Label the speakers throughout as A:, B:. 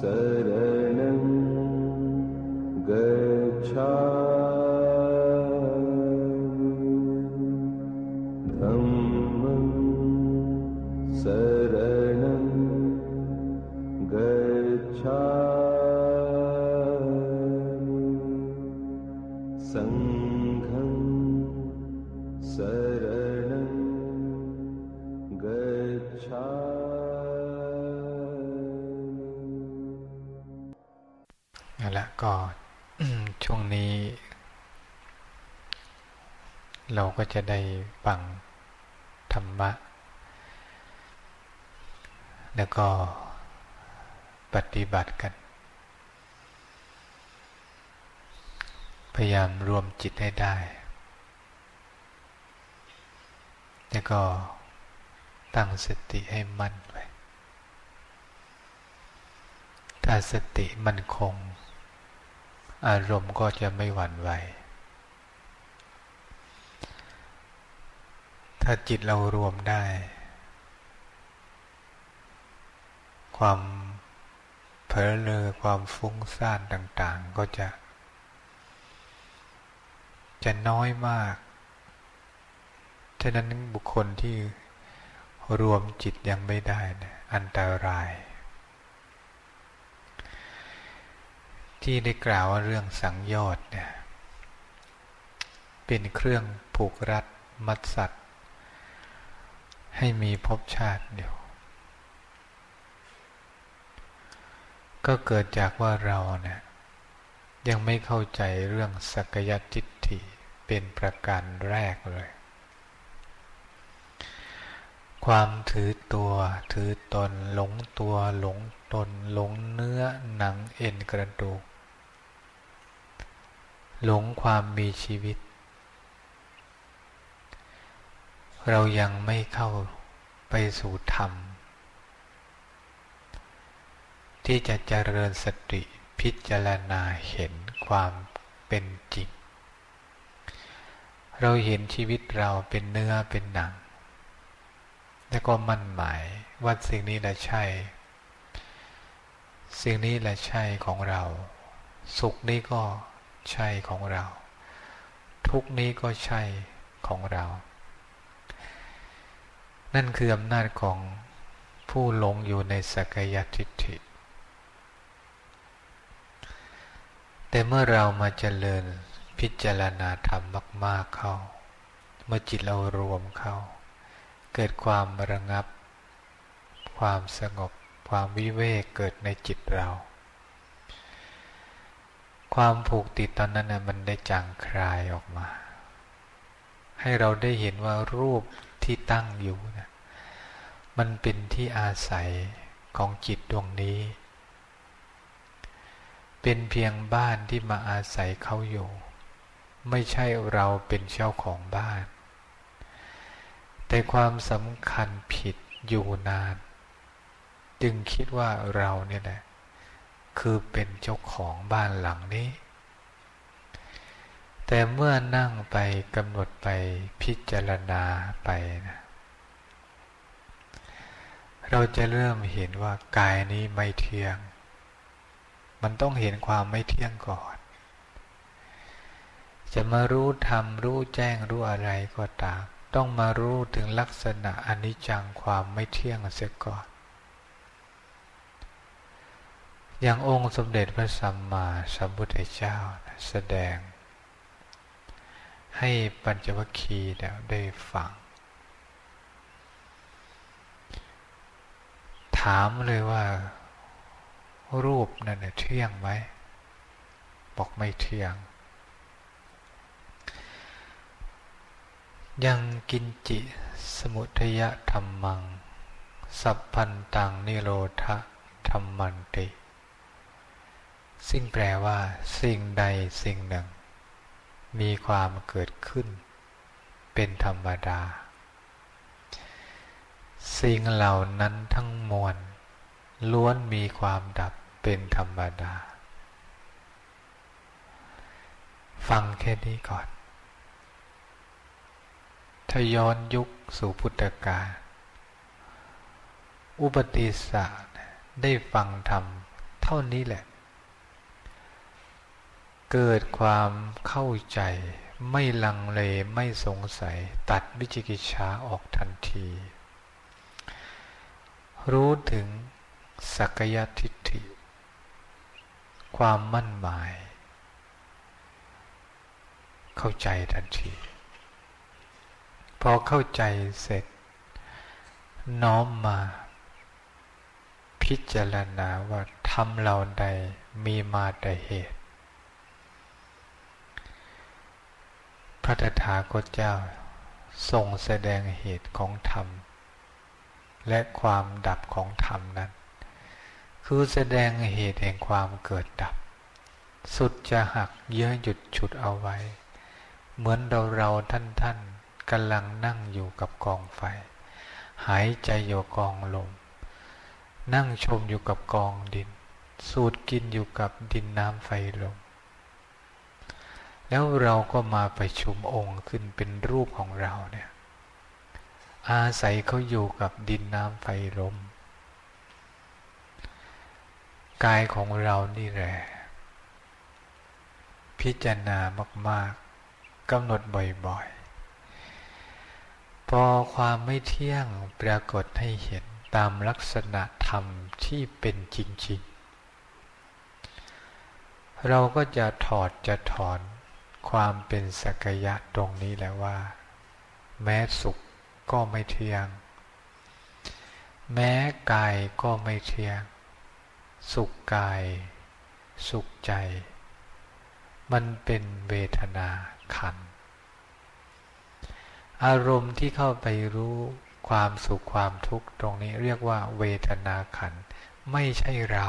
A: शरणं गच्छा
B: จะได้ฟังธรรมะ แล้วก็ปฏิบัติกัน พยายามรวมจิตให้ได้ แล้วก็ตั้งสติให้มั่นไว้ถ้าสติมั่นคง อารมณ์ก็จะไม่หวั่นไหว ถ้าจิตเรารวมได้ ความเผลอเลอความฟุ้งซ่านต่าง ๆ ก็จะ จะน้อยมาก ฉะนั้นบุคคลที่รวมจิตยังไม่ได้นะอันตราย ที่ได้กล่าวว่าเรื่องสังโยชน์เนี่ยเป็นเครื่องผูกรัดมัดสัตว์ ให้มีภพชาติเดียว ก็เกิดจากว่าเราเนี่ยยังไม่เข้าใจเรื่องสักยทิฏฐิเป็นประการแรกเลย ความถือตัวถือตนหลงตัวหลงตนหลงเนื้อหนังเอ็นกระดูก หลงความมีชีวิต เรายังไม่เข้าไปสู่ธรรม ที่จะเจริญสติพิจารณาเห็นความเป็นจริง เราเห็นชีวิตเราเป็นเนื้อเป็นหนัง แล้วก็มั่นหมายว่าสิ่งนี้แหละใช่ สิ่งนี้แหละใช่ของเรา สุขนี้ก็ใช่ของเรา ทุกนี้ก็ใช่ของเรา นั่นคืออำนาจของผู้หลงอยู่ในสกยทิฏฐิ แต่เมื่อเรามาเจริญพิจารณาธรรมมาก ๆเข้า เมื่อจิตเรารวมเข้า เกิดความระงับ ความสงบ ความวิเวกเกิดในจิตเรา ความผูกติดตอนนั้นนะมันได้จางคลายออกมา ให้เราได้เห็นว่ารูป ที่ตั้งอยู่นะมันเป็นที่อาศัยของจิตดวงนี้ เป็นเพียงบ้านที่มาอาศัยเขาอยู่ ไม่ใช่เราเป็นเจ้าของบ้าน แต่ความสำคัญผิดอยู่นาน จึงคิดว่าเราเนี่ยแหละคือเป็นเจ้าของบ้านหลังนี้ แต่เมื่อนั่งไปกำหนดไปพิจารณาไปนะเราจะเริ่มเห็นว่ากายนี้ไม่เที่ยง มันต้องเห็นความไม่เที่ยงก่อน จะมารู้ธรรมรู้แจ้งรู้อะไรก็ตาม ต้องมารู้ถึงลักษณะอนิจจังความไม่เที่ยงเสียก่อน อย่างองค์สมเด็จพระสัมมาสัมพุทธเจ้าแสดง ให้ปัญจวัคคีย์ได้ฟัง ถามเลยว่า รูปนั่นเที่ยงไหม บอกไม่เที่ยง ยังกินจิสมุทยธรรมัง สัพพันตังนิโรธธรรมันติ ซึ่งแปลว่า สิ่งใดสิ่งหนึ่ง มีความเกิดขึ้น เป็นธรรมดา สิ่งเหล่านั้นทั้งมวลล้วนมีความดับเป็นธรรมดา ฟังแค่นี้ก่อนถ้าย้อนยุคสู่พุทธกาลอุปติสสะได้ฟังธรรมเท่านี้แหละ เกิดความเข้าใจ ไม่ลังเลไม่สงสัย ตัดวิจิกิจฉาออกทันที รู้ถึงสักยทิฏฐิ ความมั่นหมาย เข้าใจทันที พอเข้าใจเสร็จ น้อมมา พิจารณาว่าทำเราใดมีมาแต่เหตุพ ระตถาคตเจ้า ทรงแสดงเหตุของธรรม และความดับของธรรมนั้น คือแสดงเหตุแห่งความเกิดดับ สุดจะหักเยื้อหยุดฉุดเอาไว้ เหมือนเราเราท่านท่านกำลังนั่งอยู่กับกองไฟ หายใจอยู่กองลม นั่งชมอยู่กับกองดิน สูดกินอยู่กับดินน้ำไฟลม แล้วเราก็มาไปชุมองค์ขึ้นเป็นรูปของเราเนี่ย อาศัยเขาอยู่กับดินน้ำไฟลมกายของเรานี่แหละ พิจารณามาก ๆกำหนดบ่อยๆ พอความไม่เที่ยงปรากฏให้เห็นตามลักษณะธรรมที่เป็นจริง ๆ เราก็จะถอดจะถอน ความเป็นสักยะตรงนี้แล้วว่า แม้สุขก็ไม่เที่ยง แม้กายก็ไม่เที่ยง สุขกาย สุขใจ มันเป็นเวทนาขัน อารมณ์ที่เข้าไปรู้ความสุขความทุกข์ตรงนี้เรียกว่าเวทนาขัน ไม่ใช่เรา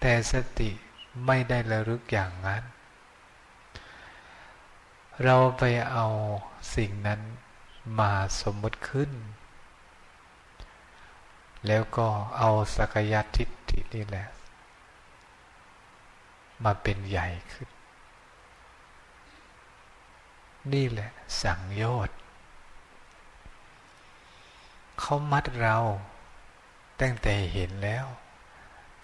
B: แต่สติ ไม่ได้ระลึกอย่างนั้น เราไปเอาสิ่งนั้นมาสมมติขึ้น แล้วก็เอาสักยทิฏฐินี่แหละ มาเป็นใหญ่ขึ้น นี่แหละสังโยชน์เขามัดเราตั้งแต่เห็นแล้ว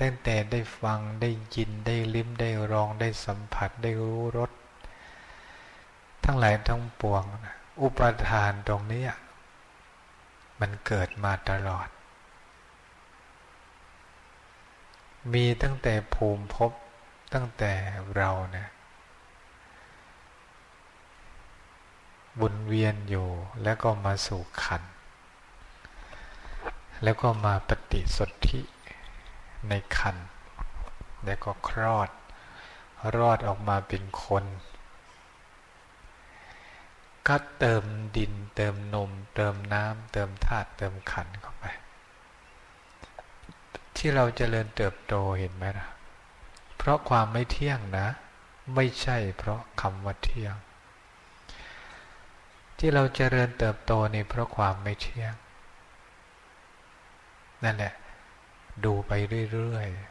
B: ตั้งแต่ได้ฟังได้ยินได้ลิ้มได้รองได้สัมผัสได้รู้รสทั้งหลายทั้งปวง อุปทานตรงนี้มันเกิดมาตลอด มีตั้งแต่ภูมิภพตั้งแต่เราเนี่ยบุนเวียนอยู่แล้วก็มาสู่ขัน แล้วก็มาปฏิสนธิ ในคันแล้วก็คลอด รอดออกมาเป็นคน ก็เติมดิน เติมนม เติมน้ำเติมธาตุเติมขันเข้าไป ที่เราจเจริญเติบโตเห็นไหมล่ะ เพราะความไม่เที่ยงนะ ไม่ใช่เพราะคำว่าเที่ยง ที่เราจเจริญเติบโตนี่เพราะความไม่เที่ยง นั่นแหละ ดูไปเรื่อยๆ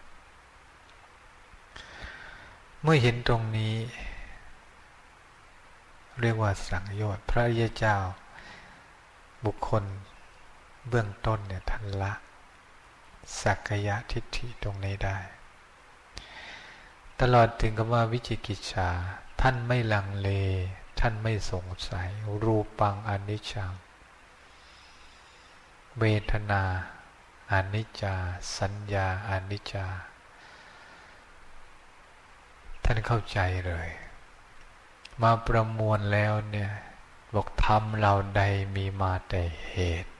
B: เมื่อเห็นตรงนี้ เรียกว่าสังโยชน์พระยาเจ้า บุคคลเบื้องต้นเนี่ยทันละ สักยะทิฏฐิตรงนี้ได้ ตลอดถึงกับว่าวิจิกิจฉาท่านไม่ลังเล ท่านไม่สงสัย รูปังอนิจจัง เวทนา อนิจจา สัญญาอนิจจา ท่านเข้าใจเลย มาประมวลแล้วเนี่ยบอกธรรมเราใดมีมาแต่เหตุ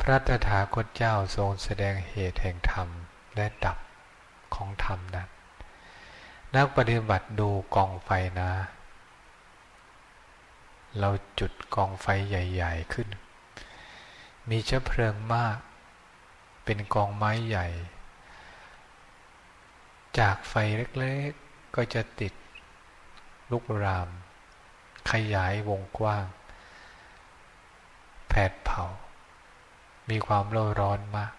B: พระตถาคตเจ้าทรงแสดงเหตุแห่งธรรมและดับของธรรมนั้น นักปฏิบัติดูกองไฟนะ เราจุดกองไฟใหญ่ ๆขึ้น มีเชื้อเพลิงมาก เป็นกองไม้ใหญ่ จากไฟเล็กๆ ก็จะติดลุกราม ขยายวงกว้าง แผดเผา มีความร้อนร้อนมาก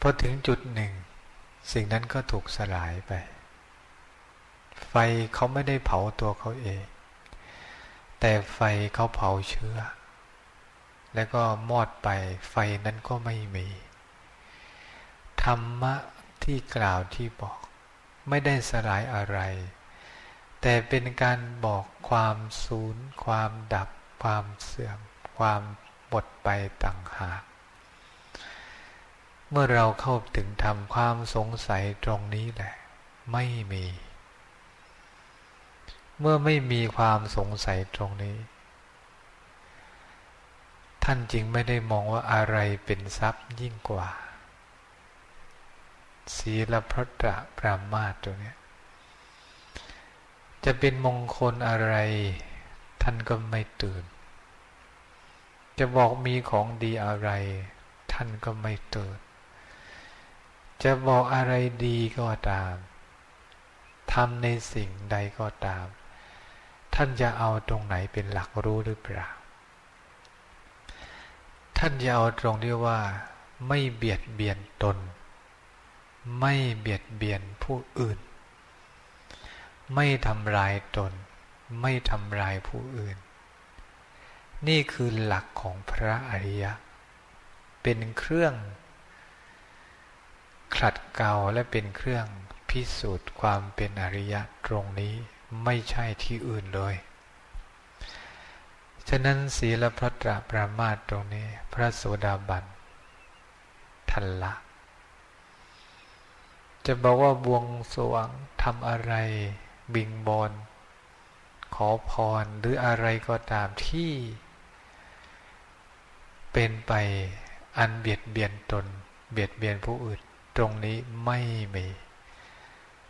B: พอถึงจุดหนึ่ง สิ่งนั้นก็ถูกสลายไป ไฟเขาไม่ได้เผาตัวเขาเอง แต่ไฟเขาเผาเชื้อ แล้วก็มอดไปไฟนั้นก็ไม่มี ธรรมะที่กล่าวที่บอก ไม่ได้สลายอะไร แต่เป็นการบอกความสูญความดับ ความเสื่อม ความหมดไปต่างหาก เมื่อเราเข้าถึงทำความสงสัยตรงนี้แหละ ไม่มี เมื่อไม่มีความสงสัยตรงนี้ ท่านจริงไม่ได้มองว่าอะไรเป็นทรัพย์ยิ่งกว่า ศีลพระตระปรามาตตัวนี้จะเป็นมงคลอะไร ท่านก็ไม่ตื่น จะบอกมีของดีอะไร ท่านก็ไม่ตื่น จะบอกอะไรดีก็ตามทำในสิ่งใดก็ตาม ท่านจะเอาตรงไหนเป็นหลักรู้หรือเปล่า ท่านจะเอาตรงที่ว่า ไม่เบียดเบียนตน ไม่เบียดเบียนผู้อื่น ไม่ทำลายตน ไม่ทำลายผู้อื่น นี่คือหลักของพระอริยะ เป็นเครื่องขัดเกลาและเป็นเครื่องพิสูจน์ความเป็นอริยะตรงนี้ไม่ใช่ที่อื่นเลย ฉะนั้นศีลพระตรปรามาตตรงนี้ พระโสดาบันทันละ จะบอกว่าบวงสวงทำอะไรบิงบอนขอพรหรืออะไรก็ตามที่ เป็นไปอันเบียดเบียนตน เบียดเบียนผู้อื่น ตรงนี้ไม่มี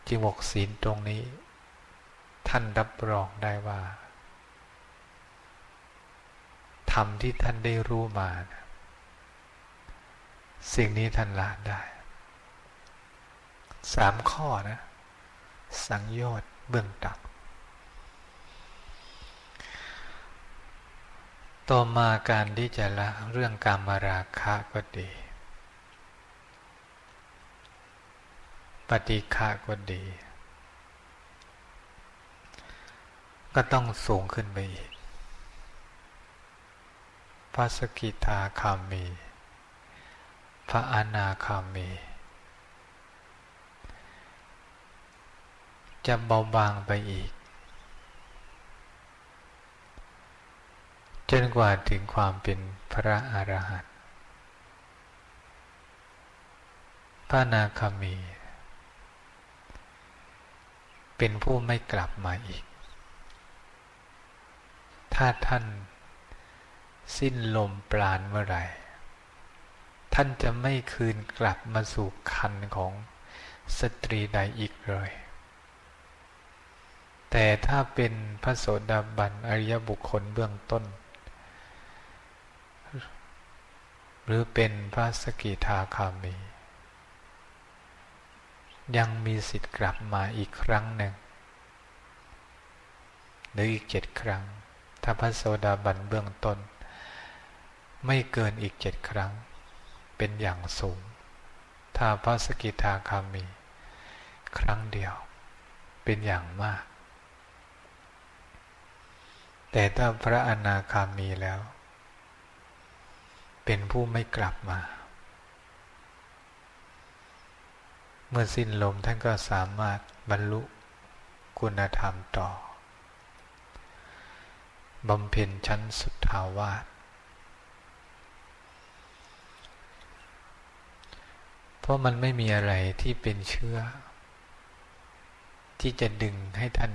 B: จึงบอกศีลตรงนี้ ท่านรับรองได้ว่า ทำที่ท่านได้รู้มาสิ่งนี้ท่านละได้สามข้อนะ สังโยชน์เบื้องต่ำต่อมาการที่จะละเรื่องกามราคะก็ดี ปฏิฆะก็ดี ก็ต้องสูงขึ้นไปอีก พระสกิทาคามี พระอนาคามี จะเบาบางไปอีก จนกว่าถึงความเป็นพระอรหันต์พระนาคามี เป็นผู้ไม่กลับมาอีก ถ้าท่าน สิ้นลมปราณเมื่อไหร่ ท่านจะไม่คืนกลับมาสู่คันของสตรีใดอีกเลย แต่ถ้าเป็นพระโสดาบันอริยบุคคลเบื้องต้น หรือเป็นพระสกิทาคามี ยังมีสิทธิ์กลับมาอีกครั้งหนึ่ง หรืออีกเจ็ดครั้ง ถ้าพระโสดาบันเบื้องต้น ไม่เกินอีกเจ็ดครั้ง เป็นอย่างสูง ถ้าพระสกิทาคามี ครั้งเดียว เป็นอย่างมาก แต่ถ้าพระอนาคามีแล้ว เป็นผู้ไม่กลับมา เมื่อสิ้นลมท่านก็สามารถบรรลุคุณธรรมต่อบำเพ็ญชั้นสุดทาวาสเพ ราะมันไม่มีอะไรที่เป็นเชื้อ ที่จะดึงให้ท่าน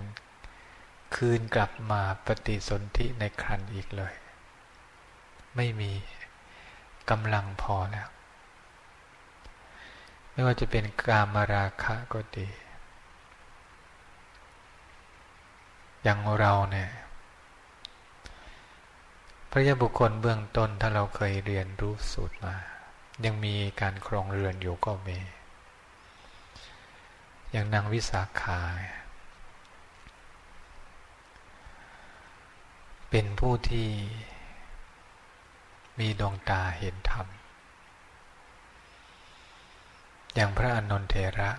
B: คืนกลับมาปฏิสนธิในครันอีกเลย ไม่มีกำลังพอแล้ว ไม่ว่าจะเป็นกามราคะก็ดี อย่างเราเนี่ยพระยาบุคคลเบื้องต้นถ้าเราเคยเรียนรู้สูตรมา ยังมีการครองเรือนอยู่ก็มี อย่างนางวิสาขา เป็นผู้ที่มีดวงตาเห็นธรรม อย่างพระอนนทเทระ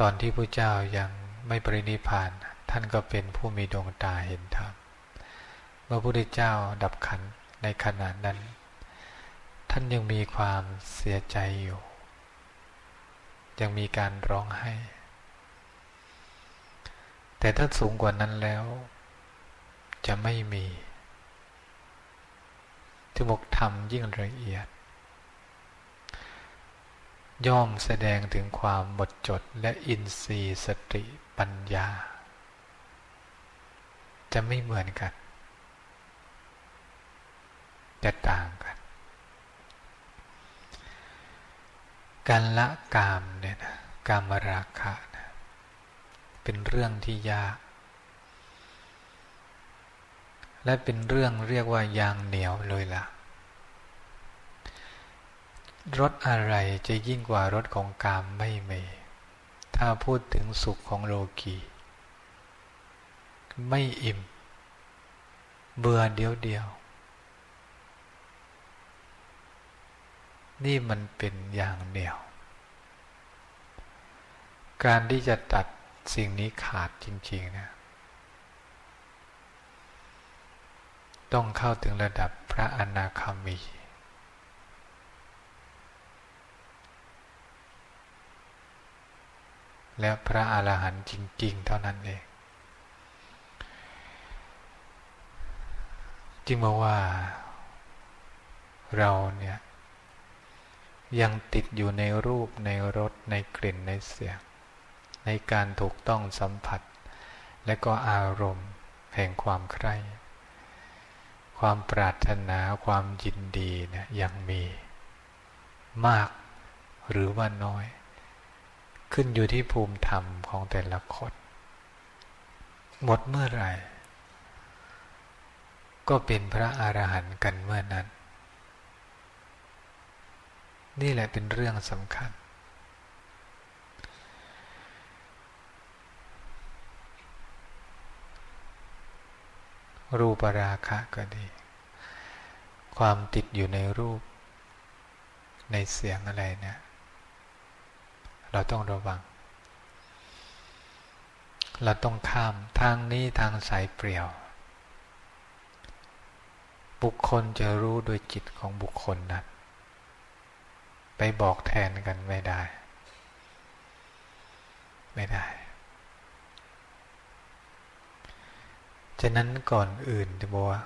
B: ตอนที่พระเจ้ายังไม่ปรินิพาน ท่านก็เป็นผู้มีดวงตาเห็นธรรมวมื่อพระพุทธเจ้าดับขัน ในขณะนั้น ท่านยังมีความเสียใจอยู่ ยังมีการร้องไห้ แต่ถ้าสูงกว่านั้นแล้ว จะไม่มีที่บอกธรรมยิ่งละเอียด ย่อมแสดงถึงความหมดจดและอินทรีย์สติปัญญา จะไม่เหมือนกัน จะต่างกัน การละกามเนี่ยนะกามราคะนะเป็นเรื่องที่ยาก และเป็นเรื่องเรียกว่ายางเหนียวเลยละ่ะรถอะไรจะยิ่งกว่ารถของกามไม่มี ถ้าพูดถึงสุขของโลกีไม่อิ่ม เบื่อเดียวเดียว นี่มันเป็นอย่างเดียว การที่จะตัดสิ่งนี้ขาดจริงๆนะต้องเข้าถึงระดับพระอนาคามี และพระอรหันต์จริง ๆ เท่านั้นเองจึงมาว่าเราเนี่ย ยังติดอยู่ในรูปในรสในกลิ่นในเสียง ในการถูกต้องสัมผัส และก็อารมณ์แห่งความใคร่ความปรารถนาความยินดีเนี่ยยังมี มากหรือว่าน้อย ขึ้นอยู่ที่ภูมิธรรมของแต่ละคนหมดเมื่อไหร่ ก็เป็นพระอรหันต์กันเมื่อนั้น นี่แหละเป็นเรื่องสำคัญ รูปราคะก็ดี ความติดอยู่ในรูป ในเสียงอะไรเนะี่ยเราต้องระวัง เราต้องข้ามทางนี้ทางสายเปลี่ยว บุคคลจะรู้โดยจิตของบุคคลนั้น ไปบอกแทนกันไม่ได้ ไม่ได้ ฉะนั้นก่อนอื่นจะบอกว่า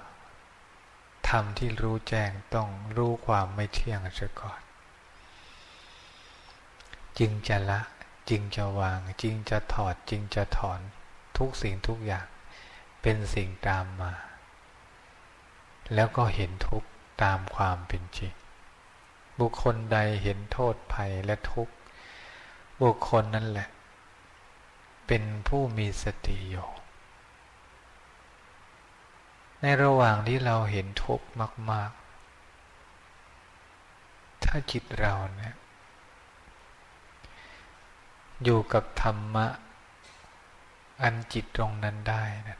B: ทำที่รู้แจ้งต้องรู้ความไม่เที่ยงซะก่อน จึงจะละจึงจะวาง จึงจะถอดจึงจะถอนทุกสิ่งทุกอย่างเป็นสิ่งตามมา แล้วก็เห็นทุกตามความเป็นจริง บุคคลใดเห็นโทษภัยและทุกข์ บุคคลนั่นแหละ เป็นผู้มีสติอยู่ในระหว่างที่เราเห็นทุกข์มาก ๆ ถ้าจิตเราเนี่ยอยู่กับธรรมะ อันจิตตรงนั้นได้นะ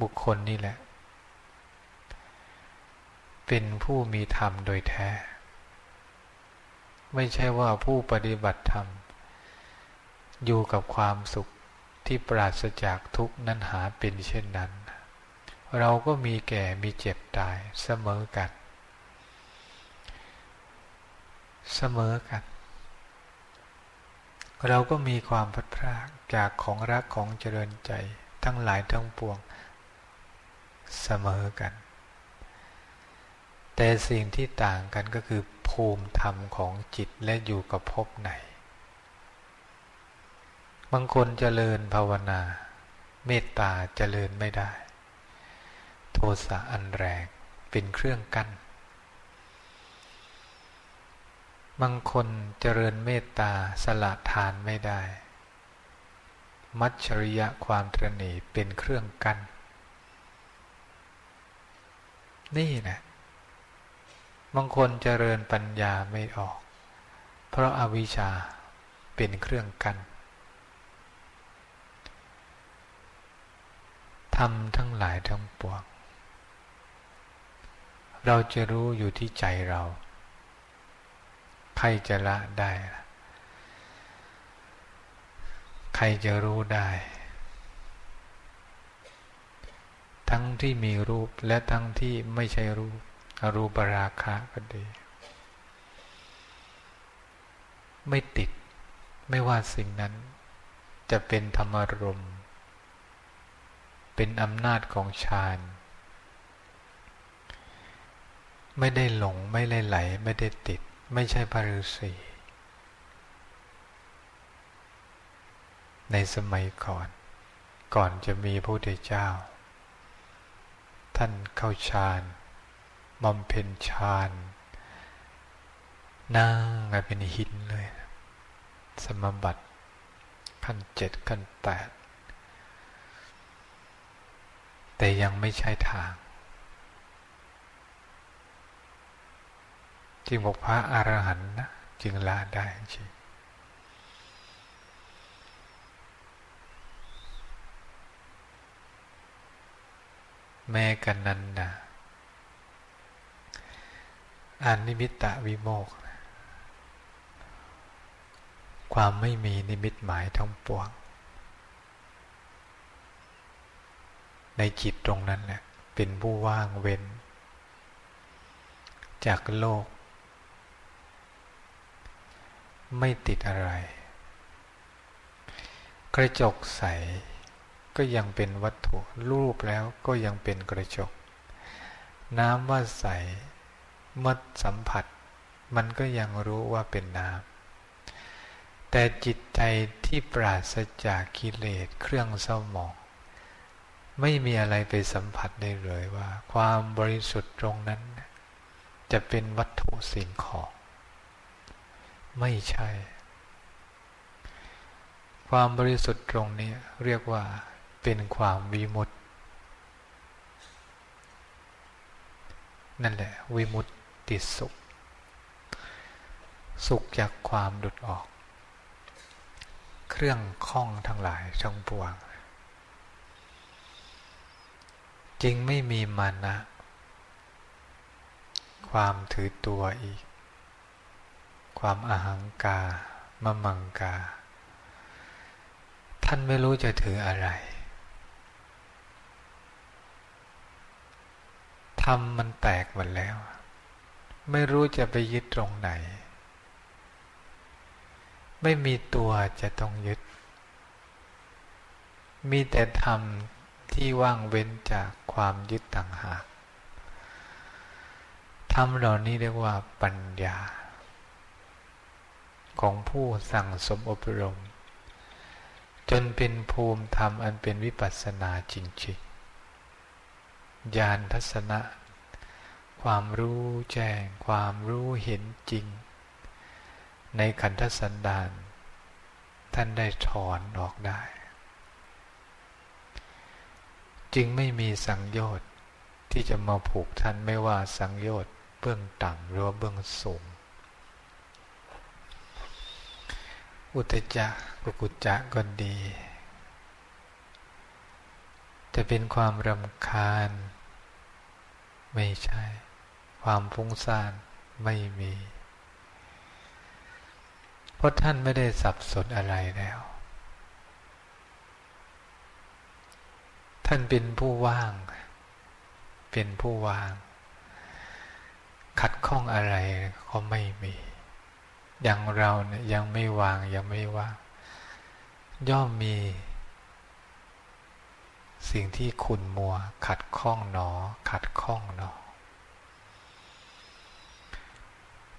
B: บุคคลนี่แหละ เป็นผู้มีธรรมโดยแท้ ไม่ใช่ว่าผู้ปฏิบัติธรรม อยู่กับความสุขที่ปราศจากทุกนั้นหาเป็นเช่นนั้น เราก็มีแก่มีเจ็บตายเสมอกัน เสมอกัน เราก็มีความพัดพรากจากของรักของเจริญใจทั้งหลายทั้งปวง เสมอกัน แต่สิ่งที่ต่างกันก็คือ ภูมิธรรมของจิตและอยู่กับภพไหน บางคนเจริญภาวนา เมตตาเจริญไม่ได้ โทสะอันแรงเป็นเครื่องกัน้นบางคนเจริญเมตตาสละทานไม่ได้ มัจฉริยะความตรณีเป็นเครื่องกัน้นนี่นะ บางคนเจริญปัญญาไม่ออก เพราะอาวิชชาเป็นเครื่องกันทำทั้งหลายทั้งปวง เราจะรู้อยู่ที่ใจเรา ใครจะละได้ ใครจะรู้ได้ ทั้งที่มีรูปและทั้งที่ไม่ใช่รูป อรูปราคะก็ดี ไม่ติด ไม่ว่าสิ่งนั้น จะเป็นธรรมรม เป็นอำนาจของฌาน ไม่ได้หลง ไม่ได้ไหล ไม่ได้ติด ไม่ใช่พระฤาษีในสมัยก่อน ก่อนจะมีพระพุทธเจ้า ท่านเข้าฌาน บำเพ็ญฌานนั่งเป็นหินเลย สมบัติขั้นเจ็ดขั้นแปดแต่ยังไม่ใช่ทางจึงบอกพระอรหันต์นะจึงละได้จริงแม้กันนั้นนะ อันนิมิตตวิโมก ความไม่มีนิมิตหมายทั้งปวง ในจิตตรงนั้นแหละเป็นผู้ว่างเว้น จากโลก ไม่ติดอะไร กระจกใสก็ยังเป็นวัตถุรูปแล้วก็ยังเป็นกระจก น้ำว่าใส เมื่อสัมผัส มันก็ยังรู้ว่าเป็นน้ำแต่จิตใจที่ปราศจากกิเลสเครื่องเศร้าหมอง ไม่มีอะไรไปสัมผัสได้เลยว่า ความบริสุทธิ์ตรงนั้น จะเป็นวัตถุสิ่งของ ไม่ใช่ ความบริสุทธิ์ตรงนี้เรียกว่าเป็นความวิมุตตินั่นแหละวิมุตติ ติสุข สุขจากความหลุดออก เครื่องข้องทั้งหลายทั้งปวงจึงไม่มีมานะ ความถือตัวอีก ความอาหังกามมังกา ท่านไม่รู้จะถืออะไรทำมันแตกหมดแล้ว ไม่รู้จะไปยึดตรงไหน ไม่มีตัวจะต้องยึด มีแต่ธรรมที่ว่างเว้นจากความยึดต่างหากธรรมเหล่านี้เรียกว่าปัญญา ของผู้สั่งสมอบรม จนเป็นภูมิธรรมอันเป็นวิปัสสนาจริงๆ ญาณทัศนะ ความรู้แจ้ง ความรู้เห็นจริง ในขันธสันดาน ท่านได้ถอนออกได้ จึงไม่มีสังโยชน์ที่จะมาผูกท่านไม่ว่าสังโยชน์เบื้องต่ำหรือเบื้องสูง อุตจักกุกุจักก็ดี จะเป็นความรำคาญ ไม่ใช่ ความฟุ้งซ่านไม่มี เพราะท่านไม่ได้สับสนอะไรแล้ว ท่านเป็นผู้ว่าง เป็นผู้ว่าง ขัดข้องอะไรก็ไม่มี อย่างเราเนี่ยยังไม่วางยังไม่ว่าง ย่อมมีสิ่งที่ขุนมัว ขัดข้องหนอ ขัดข้องหนอ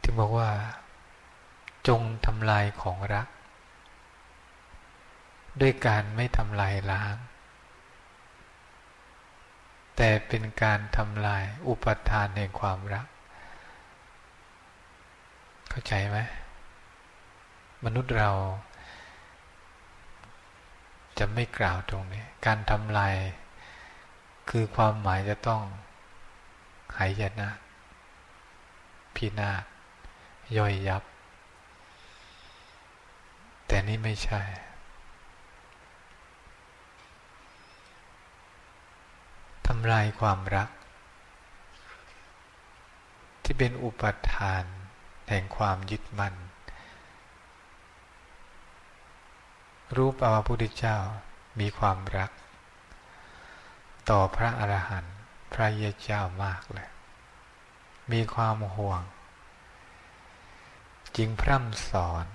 B: ที่บอกว่า จงทำลายของรัก ด้วยการไม่ทำลายล้าง แต่เป็นการทำลายอุปทานแห่งความรัก เข้าใจไหมมนุษย์เราจะไม่กล่าวตรงนี้ การทำลาย คือความหมายจะต้องหายนะพินาศ ย่อยยับ แต่นี่ไม่ใช่ ทำลายความรัก ที่เป็นอุปทานแห่งความยึดมั่น รูป่าว่าพระพุทธเจ้ามีความรัก ต่อพระอรหันต์พระเยเจ้ามากเลย มีความห่วง จึงพร่ำสอน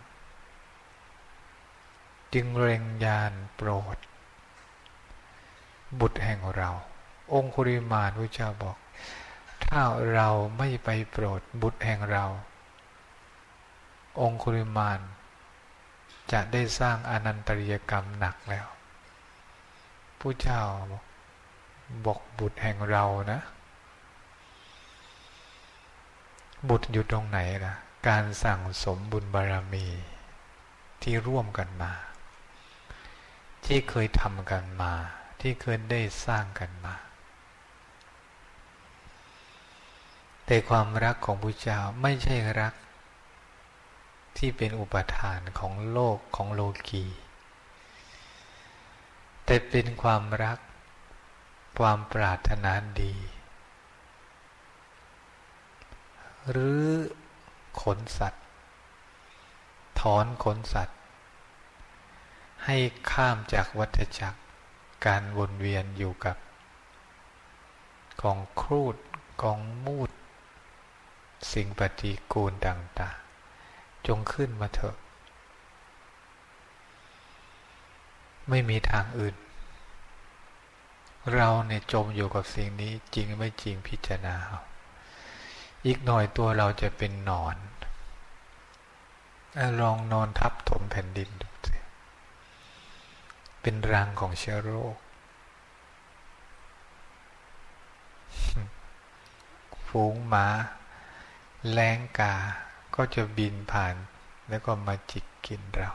B: จึงเร่งยานโปรด บุตรแห่งเรา องคุริมานพระเจ้าบอก ถ้าเราไม่ไปโปรดบุตรแห่งเรา องคุริมานจะได้สร้างอนันตริยกรรมหนักแล้วผู้เจ้าบอกบอกบุตรแห่งเรานะ บุตรอยู่ตรงไหนล่ะ การสั่งสมบุญบารมีที่ร่วมกันมา ที่เคยทำกันมา ที่เคยได้สร้างกันมา แต่ความรักของพระเจ้าไม่ใช่รัก ที่เป็นอุปทานของโลกของโลกี แต่เป็นความรัก ความปรารถนาดี หรือ ขนสัตว์ ถอนขนสัตว์ ให้ข้ามจากวัฏจักร การวนเวียนอยู่กับ กองครูดกองมูด สิ่งปฏิกูลต่างๆ จงขึ้นมาเถอะ ไม่มีทางอื่น เราเนี่ยจมอยู่กับสิ่งนี้จริงไม่จริงพิจารณาอี อีกหน่อยตัวเราจะเป็นนอนลองนอนทับถมแผ่นดินดูสิเป็นรังของเชื้อโรค ฝูงหมา แรงกา ก็จะบินผ่านแล้วก็มาจิกกินเรา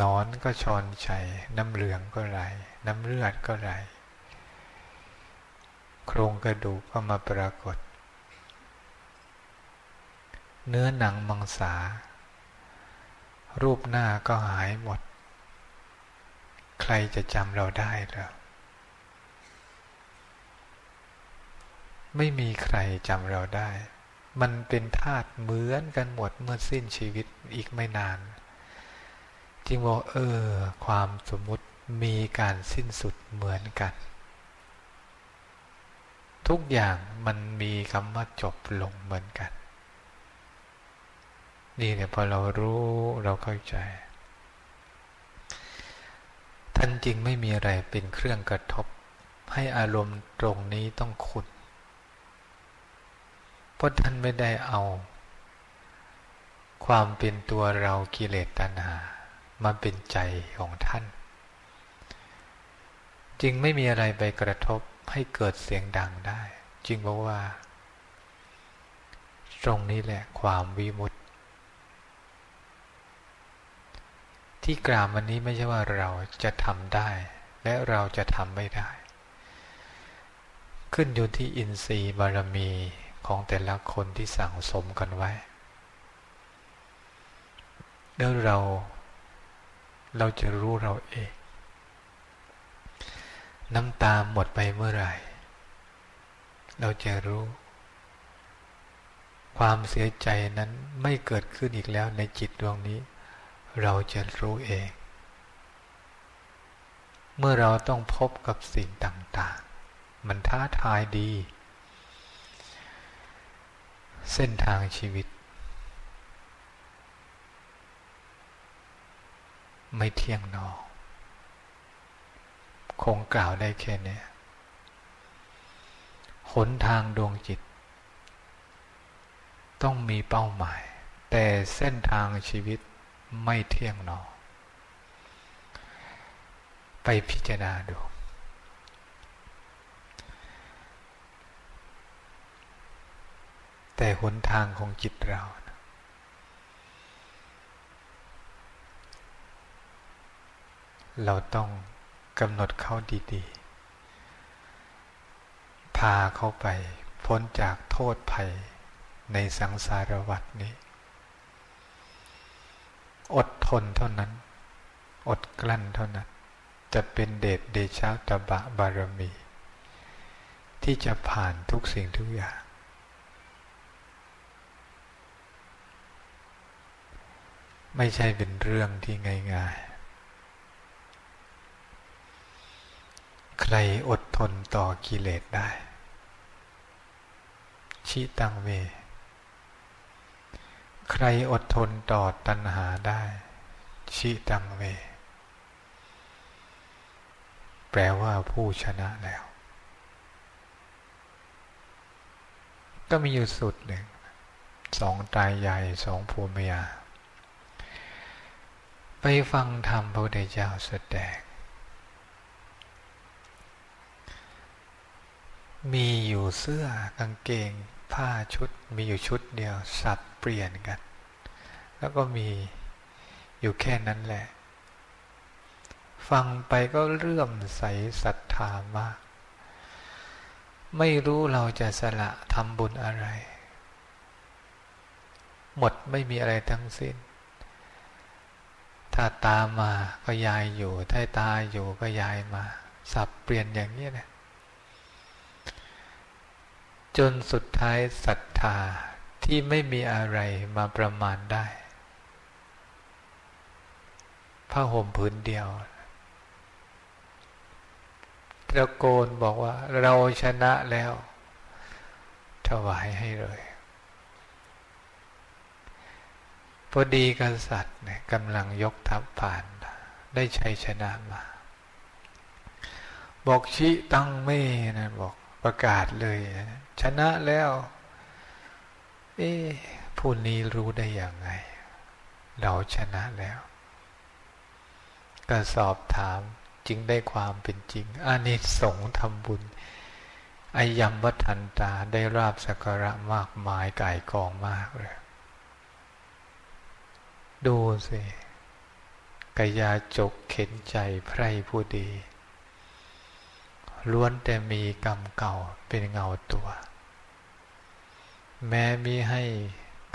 B: นอนก็ชอนชัยน้ำเหลืองก็ไหล น้ำเลือดก็ไหล โครงกระดูกก็มาปรากฏ เนื้อหนังมังสา รูปหน้าก็หายหมด ใครจะจำเราได้หรอไม่มีใครจำเราได้ มันเป็นธาตุเหมือนกันหมดเมื่อสิ้นชีวิตอีกไม่นาน จึงบอกเออ ความสมมุติมีการสิ้นสุดเหมือนกัน ทุกอย่างมันมีคำว่าจบลงเหมือนกัน นี่เนี่ยพอเรารู้เราเข้าใจ ท่านจริงไม่มีอะไรเป็นเครื่องกระทบ ให้อารมณ์ตรงนี้ต้องขุด เพราะท่านไม่ได้เอา ความเป็นตัวเรากิเลสตัณหา มาเป็นใจของท่าน จึงไม่มีอะไรไปกระทบ ให้เกิดเสียงดังได้ จึงบอกว่า ตรงนี้แหละความวิมุตติ ที่กล่าววันนี้ไม่ใช่ว่าเราจะทำได้ และเราจะทำไม่ได้ ขึ้นอยู่ที่อินทรีย์บารมีของแต่ละคนที่สั่งสมกันไว้แล้วเรา เราจะรู้เราเอง น้ำตาหมดไปเมื่อไหร่ เราจะรู้ ความเสียใจนั้นไม่เกิดขึ้นอีกแล้วในจิตดวงนี้ เราจะรู้เอง เมื่อเราต้องพบกับสิ่งต่างๆ มันท้าทายดี เส้นทางชีวิต ไม่เที่ยงนอ คงกล่าวได้แค่นี้หนทางดวงจิต ต้องมีเป้าหมาย แต่เส้นทางชีวิตไม่เที่ยงนอ ไปพิจารณาดู แต่หนทางของจิตเราเราต้อง กำหนดเขาดีๆ พาเขาไปพ้นจากโทษภัยในสังสารวัฏนี้ อดทนเท่านั้น อดกลั้นเท่านั้น จะเป็นเดชเดชะตบะบารมี ที่จะผ่านทุกสิ่งทุกอย่าง ไม่ใช่เป็นเรื่องที่ง่าย ๆ ใครอดทนต่อกิเลสได้ ชิตังเว ใครอดทนต่อตัณหาได้ ชิตังเว แปลว่าผู้ชนะแล้ว ก็มีอยู่สุดหนึ่ง สองตายใหญ่สองภูมิยา ไปฟังธรรมพระพุทธเจ้าแสดง มีอยู่เสื้อกางเกง ผ้าชุด มีอยู่ชุดเดียวสับเปลี่ยนกัน แล้วก็มีอยู่แค่นั้นแหละ ฟังไปก็เรื่อมใสศรัทธามาก ไม่รู้เราจะสละทำบุญอะไร หมดไม่มีอะไรทั้งสิ้น ถ้าตามาก็ยายอยู่ ถ้าตาอยู่ก็ยายมา สับเปลี่ยนอย่างนี้นะ จนสุดท้ายศรัทธาที่ไม่มีอะไรมาประมาณได้ผ้าห่มผืนเดียวตะโกนบอกว่าเราชนะแล้ว ถวายให้เลยพอดีกษัตริย์เนี่ยกำลังยกทัพผ่าน ได้ชัยชนะมา บอกชิตั้งเม่นะบอก ประกาศเลย ชนะแล้ว เอ๊ผู้นี้รู้ได้อย่างไง เราชนะแล้วก็สอบถามจึงได้ความเป็นจริงอานิสงส์ทำบุญอายัมวัฒนตาได้ราบสักการะมากมายก่ายกองมากเลย ดูสิกายาจกเข็นใจไพร่ผู้ดี ล้วนแต่มีกรรมเก่าเป็นเงาตัว แม้มีให้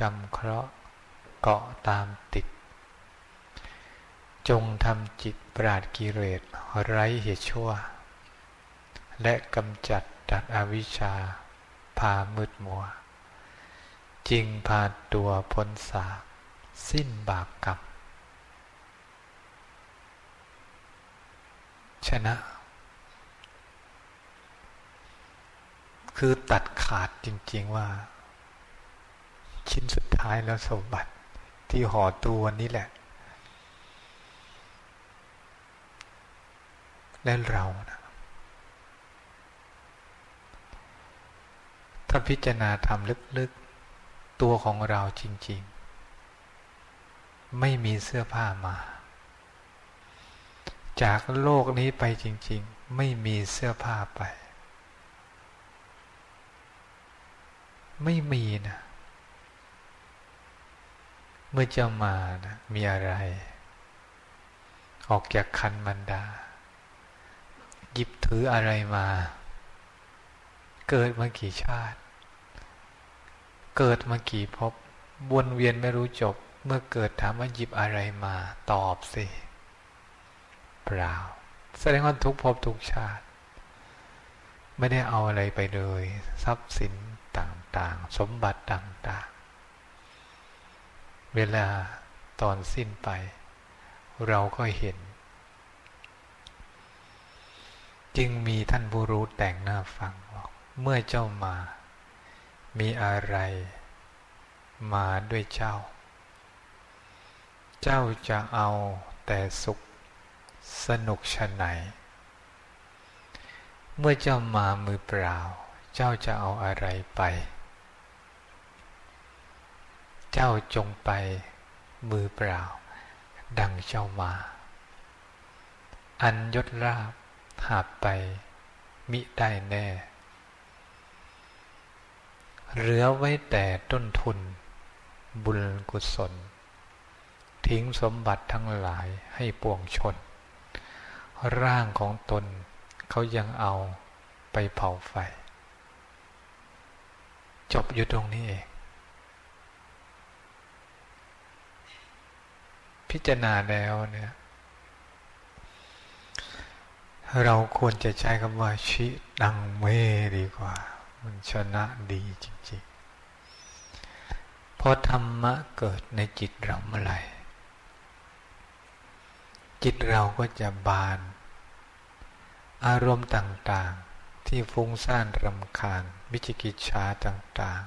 B: กรรมเคราะห์เกาะตามติด จงทำจิตปราดกิเลสไร้เหตุชั่ว และกำจัดดัดอวิชชา พามืดมัว จริงพาตัวพ้นสาสิ้นบาปกรรมชนะ คือตัดขาดจริง ๆว่า ชิ้นสุดท้ายแล้วสมบัติที่ห่อตัวนี้แหละ และเรานะถ้าพิจารณาทำลึกๆ ตัวของเราจริง ๆ ไม่มีเสื้อผ้ามา จากโลกนี้ไปจริง ๆ ไม่มีเสื้อผ้าไป ไม่มีนะเมื่อจะมานะมีอะไร ออกจากคันมันดา หยิบถืออะไรมา เกิดมากี่ชาติ เกิดมากี่ภพวนเวียนไม่รู้จบ เมื่อเกิดถามว่าหยิบอะไรมา ตอบสิ เปล่า แสดงว่าทุกภพทุกชาติ ไม่ได้เอาอะไรไปเลย ทรัพย์สิน ต่างๆ สมบัติต่างๆ เวลาตอนสิ้นไป เราก็เห็น จึงมีท่านผู้รู้แต่งหน้าฟังบอกเมื่อเจ้ามา มีอะไร มาด้วยเจ้า เจ้าจะเอาแต่สุขสนุกชะไหน เมื่อเจ้ามามือเปล่า เจ้าจะเอาอะไรไป เจ้าจงไปมือเปล่า ดังเจ้ามา อันยศราบหาบไป มิได้แน่ เหลือไว้แต่ต้นทุน บุญกุศล ทิ้งสมบัติทั้งหลายให้ปวงชน ร่างของตนเขายังเอาไปเผาไฟ จบอยู่ตรงนี้เอง พิจารณาแล้วเนี่ยเราควรจะใช้คำว่าชิดังเมดีกว่า มันชนะดีจริงๆพอธรรมะเกิดในจิตเราเมื่อไหร่ จิตเราก็จะบาน อารมณ์ต่างๆ ที่ฟุ้งซ่านรำคาญ วิจิกิจฉาต่าง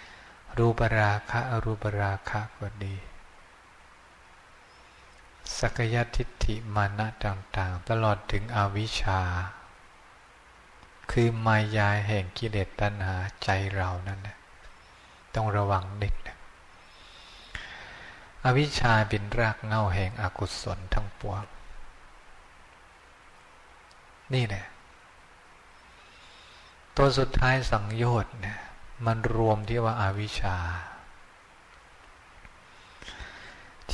B: ๆ รูปราคะอรูปราคะก็ดี สักยทิฏฐิมานะต่างๆ ตลอดถึงอวิชชา คือมายาแห่งกิเลสตัณหาใจเรานั่นแหละต้องระวังนิดนะอวิชชาเป็นรากเง้าแห่งอกุศลทั้งปวง นี่แหละตัวสุดท้ายสังโยชน์เนี่ยมันรวมที่ว่าอาวิชชา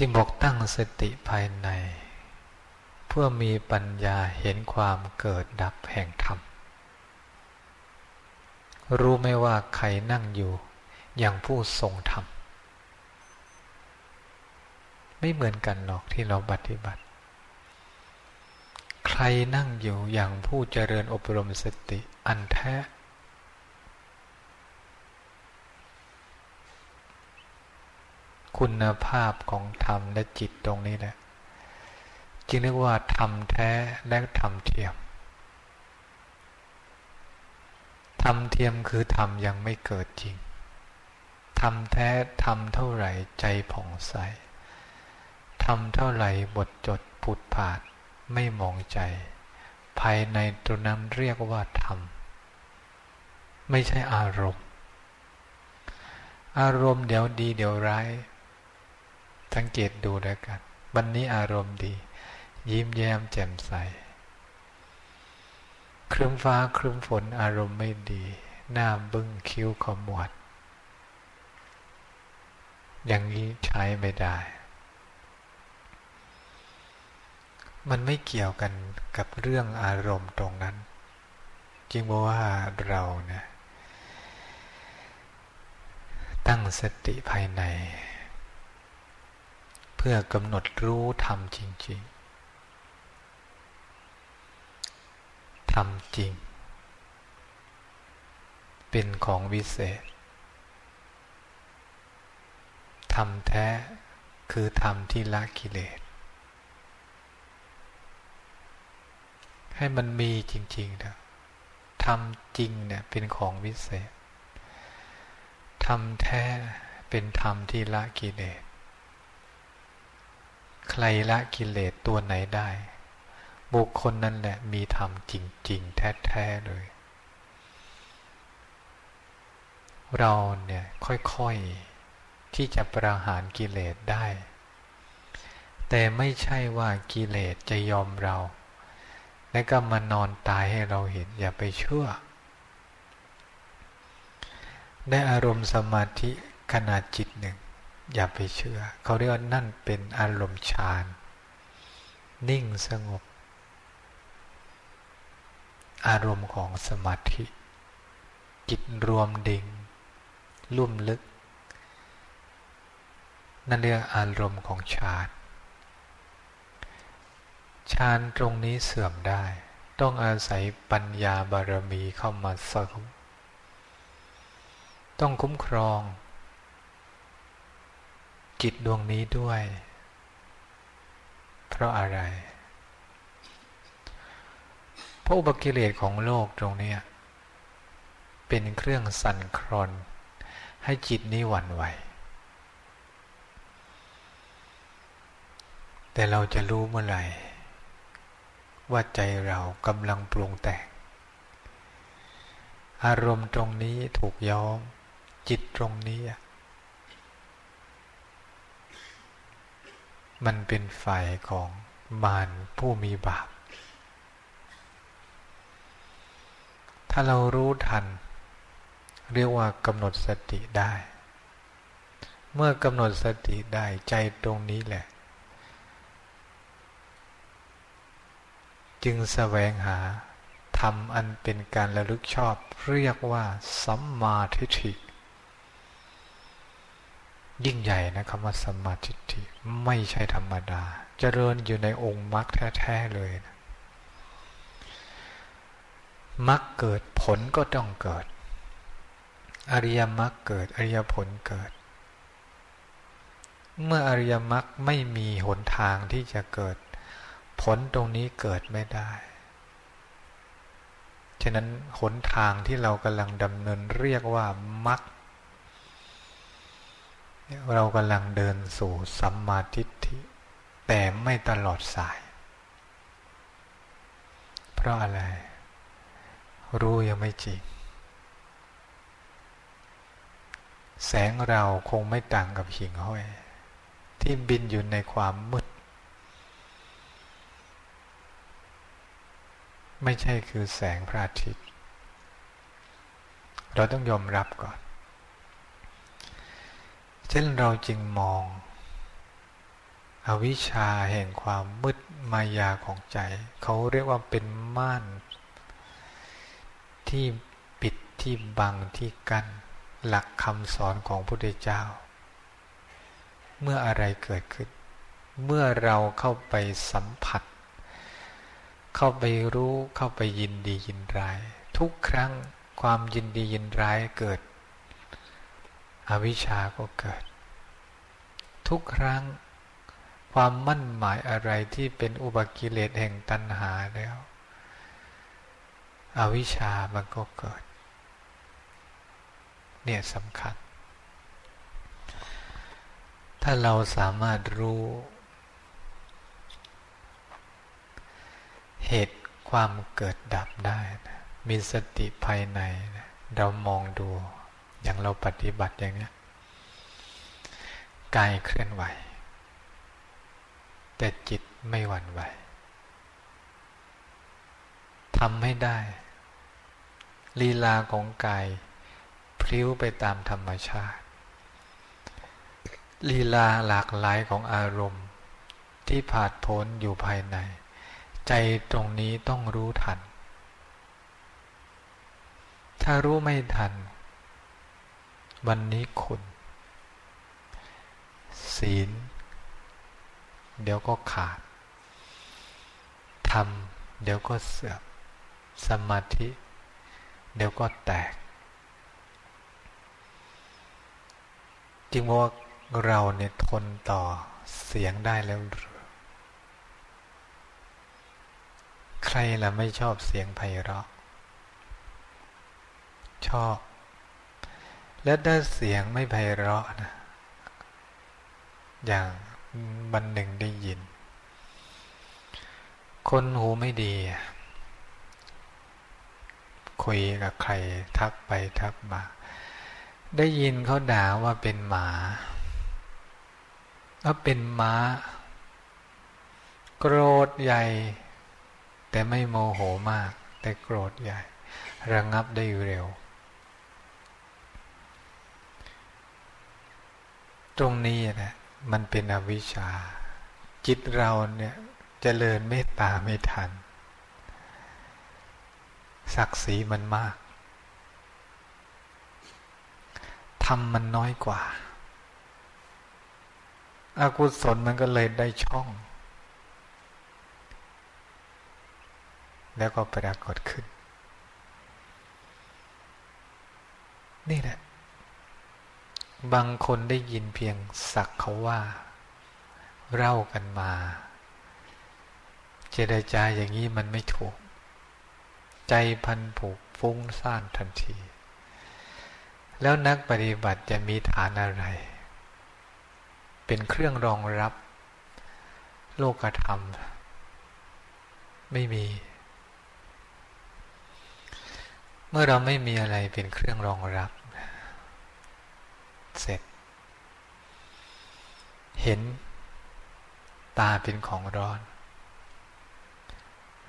B: จึงบอกตั้งสติภายใน เพื่อมีปัญญาเห็นความเกิดดับแห่งธรรม รู้ไม่ว่าใครนั่งอยู่อย่างผู้ทรงธรรม ไม่เหมือนกันหรอกที่เราปฏิบัติ ใครนั่งอยู่อย่างผู้เจริญอบรมสติอันแท้ คุณภาพของธรรมและจิตตรงนี้แหละจึงเรียกว่าธรรมแท้และธรรมเทียมธรรมเทียมคือธรรมยังไม่เกิดจริงธรรมแท้ทำเท่าไหร่ใจผ่องใสทำเท่าไหร่บทจดผุดผาดไม่มองใจ ภายในตัวนั้นเรียกว่าธรรม ไม่ใช่อารมณ์ อารมณ์เดี๋ยวดีเดี๋ยวร้าย สังเกตดูแล้วกัน วันนี้อารมณ์ดี ยิ้มแย้มแจ่มใส ครึ้มฟ้าครึ้มฝนอารมณ์ไม่ดี หน้าบึ้งคิ้วขมวด อย่างนี้ใช้ไม่ได้ มันไม่เกี่ยวกันกับเรื่องอารมณ์ตรงนั้น จริงบอกว่าเราเนี่ยตั้งสติภายใน เพื่อกำหนดรู้ทำจริงๆทำจริง เป็นของวิเศษทำแท้คือทำที่ละกิเลส ให้มันมีจริงๆนะทำจริงเนี่ยเป็นของวิเศษทำแท้เป็นธรรมที่ละกิเลส ใครละกิเลสตัวไหนได้ บุคคลนั่นแหละมีธรรมจริง ๆ แท้ ๆ เลย เราเนี่ยค่อย ๆ ที่จะประหารกิเลสได้ แต่ไม่ใช่ว่ากิเลสจะยอมเรา แล้วก็มานอนตายให้เราเห็นอย่าไปเชื่อ ได้อารมณ์สมาธิขนาดจิตหนึ่ง อย่าไปเชื่อ เขาเรียกว่านั่นเป็นอารมณ์ฌาน นิ่งสงบ อารมณ์ของสมาธิ จิตรวมดิ่ง ลุ่มลึก นั่นเรียกอารมณ์ของฌานฌานตรงนี้เสื่อมได้ ต้องอาศัยปัญญาบารมีเข้ามาเสริมต้องคุ้มครอง จิตดวงนี้ด้วย เพราะอะไร เพราะอุปกิเลสของโลกตรงนี้เป็นเครื่องสั่นคลอน ให้จิตนี้หวั่นไหว แต่เราจะรู้เมื่อไหร่ ว่าใจเรากำลังปรุงแต่ง อารมณ์ตรงนี้ถูกย้อม จิตตรงนี้ มันเป็นฝ่ายของมารผู้มีบาป ถ้าเรารู้ทัน เรียกว่ากำหนดสติได้ เมื่อกำหนดสติได้ใจตรงนี้แหละ จึงแสวงหาทำอันเป็นการระลึกชอบ เรียกว่าสัมมาทิฏฐิ ยิ่งใหญ่นะคำว่าสมาทิฏฐิไม่ใช่ธรรมดาเจริญอยู่ในองค์มรรคแท้ๆเลยนะมรรคเกิดผลก็ต้องเกิด อริยมรรคเกิด อริยผลเกิด เมื่ออริยมรรคไม่มีหนทางที่จะเกิด ผลตรงนี้เกิดไม่ได้ ฉะนั้นหนทางที่เรากำลังดำเนินเรียกว่ามัก เรากำลังเดินสู่สัมมาทิฏฐิ แต่ไม่ตลอดสาย เพราะอะไร รู้ยังไม่จริง แสงเราคงไม่ต่างกับหิ่งห้อย ที่บินอยู่ในความมืด ไม่ใช่คือแสงพระอาทิตย์ เราต้องยอมรับก่อน เช่นเราจึงมอง อวิชชาแห่งความมืดมายาของใจ เขาเรียกว่าเป็นม่าน ที่ปิดที่บังที่กั้นหลักคำสอนของพระพุทธเจ้า เมื่ออะไรเกิดขึ้น เมื่อเราเข้าไปสัมผัส เข้าไปรู้เข้าไปยินดียินร้าย ทุกครั้งความยินดียินร้ายเกิด อวิชชาก็เกิด ทุกครั้งความมั่นหมายอะไรที่เป็นอุบกิเลสแห่งตัณหาแล้ว อวิชชามันก็เกิด เนี่ยสำคัญ ถ้าเราสามารถรู้ เหตุความเกิดดับได้นะมีสติภายในนะเรามองดู อย่างเราปฏิบัติอย่างนี้กายเคลื่อนไหว แต่จิตไม่หวั่นไหวทำให้ได้ ลีลาของกายพลิ้วไปตามธรรมชาติ ลีลาหลากหลายของอารมณ์ ที่ผาดพ้นอยู่ภายใน ใจตรงนี้ต้องรู้ทัน ถ้ารู้ไม่ทัน วันนี้คุณ ศีล เดี๋ยวก็ขาดทำเดี๋ยวก็เสื่อม สมาธิ เดี๋ยวก็แตก จริงว่าเราเนี่ยทนต่อเสียงได้แล้วหรือใครล่ะไม่ชอบเสียงไพเราะ ชอบ และถ้าเสียงไม่ไพเราะนะ อย่างบันหนึ่งได้ยิน คนหูไม่ดี คุยกับใครทักไปทักมา ได้ยินเขาด่าว่าเป็นหมาว่าเป็นม้า โกรธใหญ่ แต่ไม่โมโหมาก แต่โกรธใหญ่ ระงงับได้เร็ว ตรงนี้นะมันเป็นอวิชชา จิตเราเนี่ยจเจริญเมตตาไม่ทัน ศักดิ์ศรีมันมากทำมันน้อยกว่าอากุศลมันก็เลยได้ช่อง แล้วก็ปรากฏขึ้น นี่แหละ บางคนได้ยินเพียงสักเขาว่า เล่ากันมา เจรจาอย่างนี้มันไม่ถูก ใจพันผูกฟุ้งซ่านทันที แล้วนักปฏิบัติจะมีฐานอะไร เป็นเครื่องรองรับโลกธรรม ไม่มี เมื่อเราไม่มีอะไรเป็นเครื่องรองรับ เสร็จ เห็นตาเป็นของร้อน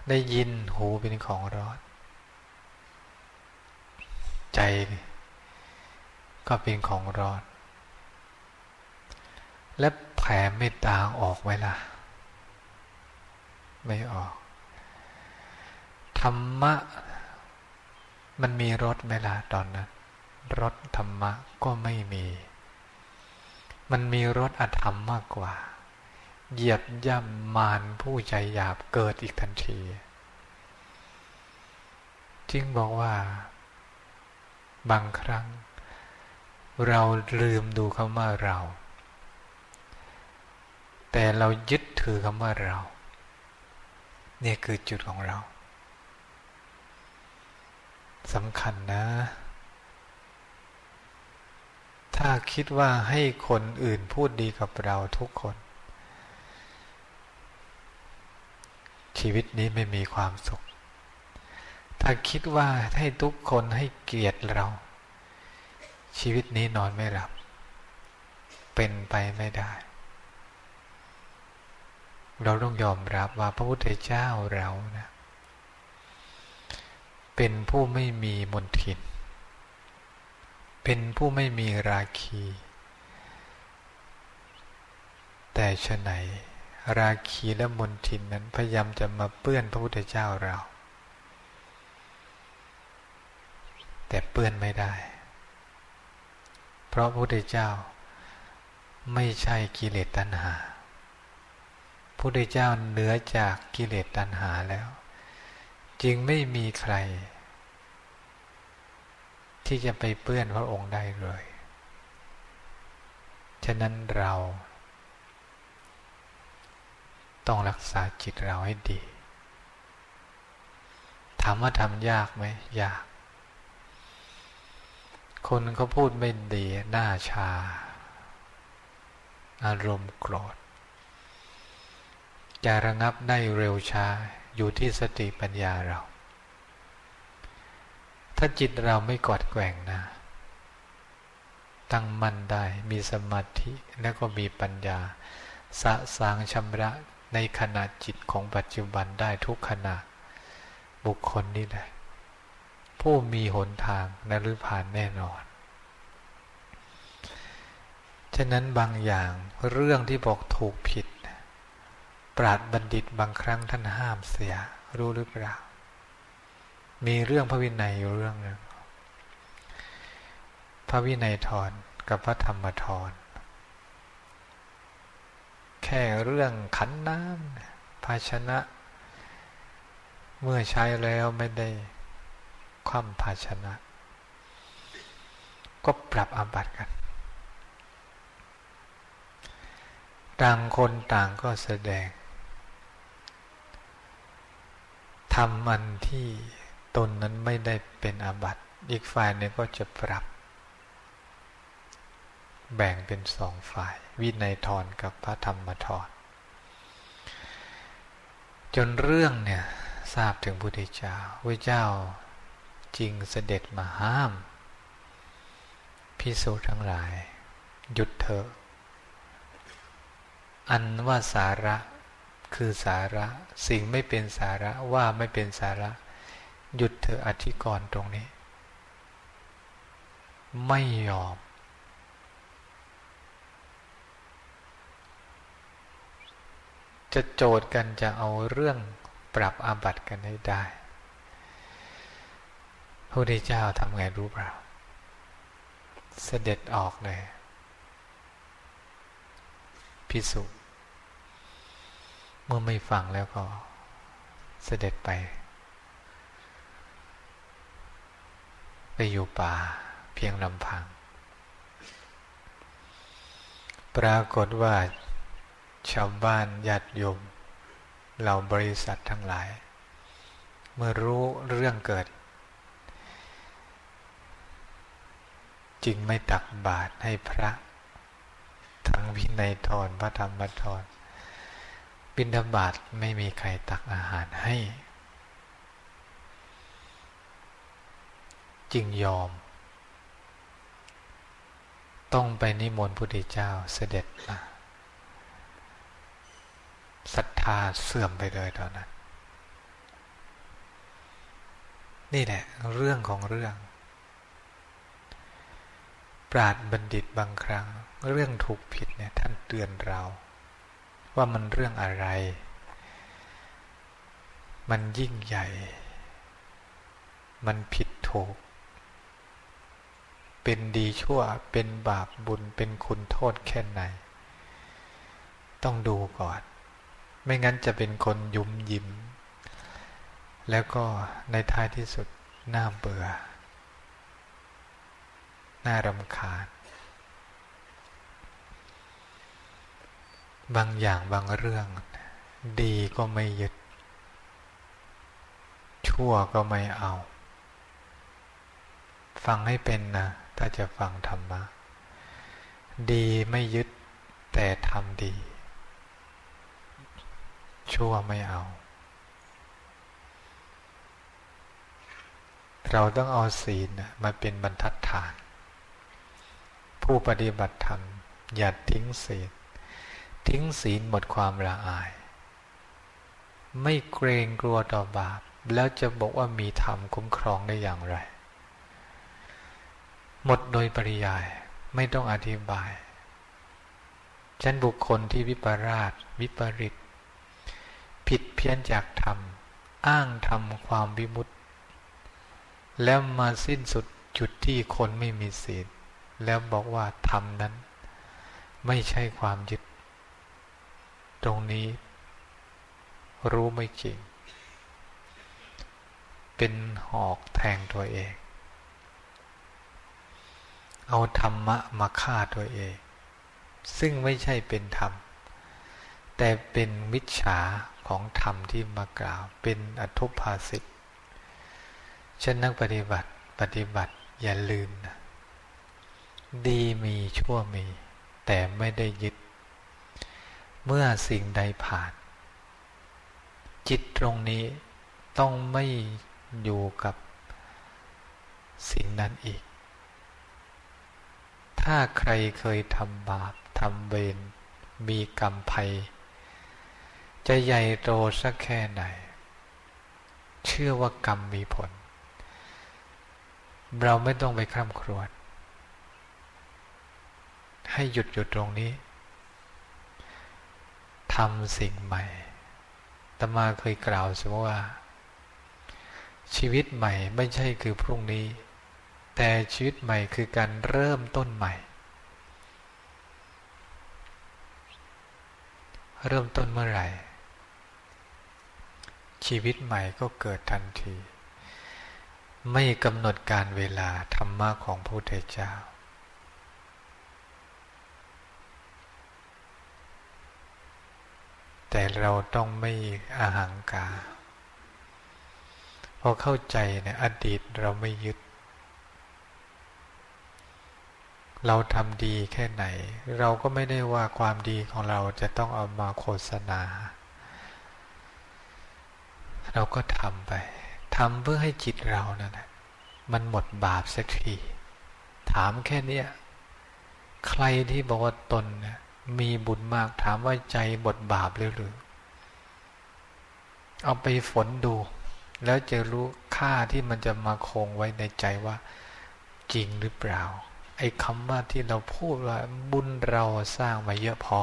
B: ได้ยินหูเป็นของร้อน ใจก็เป็นของร้อน และแผ่เมตตาออกไว้ล่ะ ไม่ออก ธรรมะ มันมีรสไหมล่ะตอนนั้น รสธรรมะก็ไม่มี มันมีรสอธรรมมากกว่า เหยียบย่ำมารผู้ใจหยาบเกิดอีกทันที จึงบอกว่า บางครั้ง เราลืมดูคำว่าเรา แต่เรายึดถือคำว่าเรา เนี่ยคือจุดของเราสำคัญนะ ถ้าคิดว่าให้คนอื่นพูดดีกับเราทุกคน ชีวิตนี้ไม่มีความสุข ถ้าคิดว่าให้ทุกคนให้เกียรติเรา ชีวิตนี้นอนไม่หลับ เป็นไปไม่ได้ เราต้องยอมรับว่าพระพุทธเจ้าเรานะเป็นผู้ไม่มีมนทิน เป็นผู้ไม่มีราคี แต่ชะไหน ราคีและมนทินนั้นพยายามจะมาเปื้อนพระพุทธเจ้าเรา แต่เปื้อนไม่ได้ เพราะพระพุทธเจ้าไม่ใช่กิเลสตัณหาพระพุทธเจ้าเหนือจากกิเลสตัณหาแล้ว จึงไม่มีใคร ที่จะไปเปื้อนพระองค์ได้เลย ฉะนั้นเรา ต้องรักษาจิตเราให้ดี ถามว่าทำยากไหมยาก คนเขาพูดไม่ดีหน้าชา อารมณ์โกรธ จะระงับได้เร็วช้าอยู่ที่สติปัญญาเรา ถ้าจิตเราไม่กอดแกว่งนะ ตั้งมั่นได้ มีสมาธิแล้วก็มีปัญญา สะสางชำระในขณะจิตของปัจจุบันได้ทุกขณะ บุคคลนี้แหละผู้มีหนทางนรผ่านแน่นอน ฉะนั้นบางอย่างเรื่องที่บอกถูกผิด ปราดบัณฑิตบางครั้งท่านห้ามเสียรู้หรือเปล่า มีเรื่องพระวินัยอยู่เรื่องหนึ่งพระวินัยทรกับพระธรรมทรแค่เรื่องขันน้ำภาชนะ เมื่อใช้แล้วไม่ได้คว่ำภาชนะ ก็ปรับอาบัติกัน ต่างคนต่างก็แสดงทำมันที่ ตนนั้นไม่ได้เป็นอาบัติ อีกฝ่ายนึงก็จะปรับ แบ่งเป็นสองฝ่าย วินัยทรกับพระธรรมทรจนเรื่องเนี่ยทราบถึงพุทธเจ้าพระเจ้าจริงเสด็จมาห้ามพิสูจทั้งหลาย หยุดเถอะอันว่าสาระคือสาระ สิ่งไม่เป็นสาระว่าไม่เป็นสาระ หยุดเถอะอธิกรณ์ตรงนี้ ไม่ยอม จะโจทย์กันจะเอาเรื่องปรับอาบัติกันให้ได้พระพุทธเจ้าทำไงรู้เปล่า เสด็จออกเลยพิสุเมื่อไม่ฟังแล้วก็เสด็จไป ไปอยู่ป่าเพียงลำพัง ปรากฏว่าชาวบ้านญาติโยมเหล่าบริษัททั้งหลาย เมื่อรู้เรื่องเกิด จึงไม่ตักบาตรให้พระ ทั้งวินัยทรพระธรรมทรบินฑบาตไม่มีใครตักอาหารให้ จึงยอม ต้องไปนิมนต์พุทธเจ้าเสด็จมาศรัทธาเสื่อมไปเลยตอนนั้น นี่แหละเรื่องของเรื่อง ปราดบัณฑิตบางครั้ง เรื่องถูกผิดเนี่ยท่านเตือนเรา ว่ามันเรื่องอะไร มันยิ่งใหญ่ มันผิดถูก เป็นดีชั่ว เป็นบาปบุญ เป็นคุณโทษแค่ไหน ต้องดูก่อน ไม่งั้นจะเป็นคนยุมยิ้มแล้วก็ในท้ายที่สุดน่าเบื่อ น่ารำคาญ บางอย่างบางเรื่อง ดีก็ไม่ยึด ชั่วก็ไม่เอาฟังให้เป็นนะ ถ้าจะฟังธรรมะ ดีไม่ยึดแต่ทำดี ชั่วไม่เอา เราต้องเอาศีลมาเป็นบรรทัดฐาน ผู้ปฏิบัติธรรม อย่าทิ้งศีล ทิ้งศีลหมดความละอาย ไม่เกรงกลัวต่อบาป แล้วจะบอกว่ามีธรรมคุ้มครองได้อย่างไร หมดโดยปริยายไม่ต้องอธิบาย ฉันบุคคลที่วิปราช วิปริต ผิดเพี้ยนจากธรรม อ้างธรรมความวิมุตติ แล้วมาสิ้นสุดจุดที่คนไม่มีศีลแล้วบอกว่าธรรมนั้น ไม่ใช่ความยึด ตรงนี้ รู้ไม่จริง เป็นหอกแทงตัวเอง เอาธรรมะมาฆ่าตัวเอง ซึ่งไม่ใช่เป็นธรรม แต่เป็นมิจฉาของธรรมที่มากล่าว เป็นอทุภาสิตฉันนักปฏิบัติปฏิบัติอย่าลืมนะดีมีชั่วมี แต่ไม่ได้ยึด เมื่อสิ่งใดผ่าน จิตตรงนี้ต้องไม่อยู่กับสิ่งนั้นอีก ถ้าใครเคยทำบาปทำเวรมีกรรมภัย จะใหญ่โตสักแค่ไหน เชื่อว่ากรรมมีผล เราไม่ต้องไปคร่ำครวญให้หยุดหยุดตรงนี้ทำสิ่งใหม่ตมาเคยกล่าวสมว่า ชีวิตใหม่ไม่ใช่คือพรุ่งนี้ แต่ชีวิตใหม่คือการเริ่มต้นใหม่ เริ่มต้นเมื่อไหร่ ชีวิตใหม่ก็เกิดทันที ไม่กำหนดการเวลาธรรมะของพระพุทธเจ้าแต่เราต้องไม่อาหังกา พอเข้าใจเนี่ยอดีตเราไม่ยึด เราทำดีแค่ไหน เราก็ไม่ได้ว่าความดีของเราจะต้องเอามาโฆษณา เราก็ทำไปทำเพื่อให้จิตเรานั่นแหละมันหมดบาปสักทีถามแค่นี้ใครที่บอกว่าตนนะมีบุญมากถามว่าใจบทบาปหรือหรือเอาไปฝนดู แล้วจะรู้ค่าที่มันจะมาคงไว้ในใจว่า จริงหรือเปล่า ไอ้คำว่าที่เราพูดว่าบุญเราสร้างมาเยอะพอ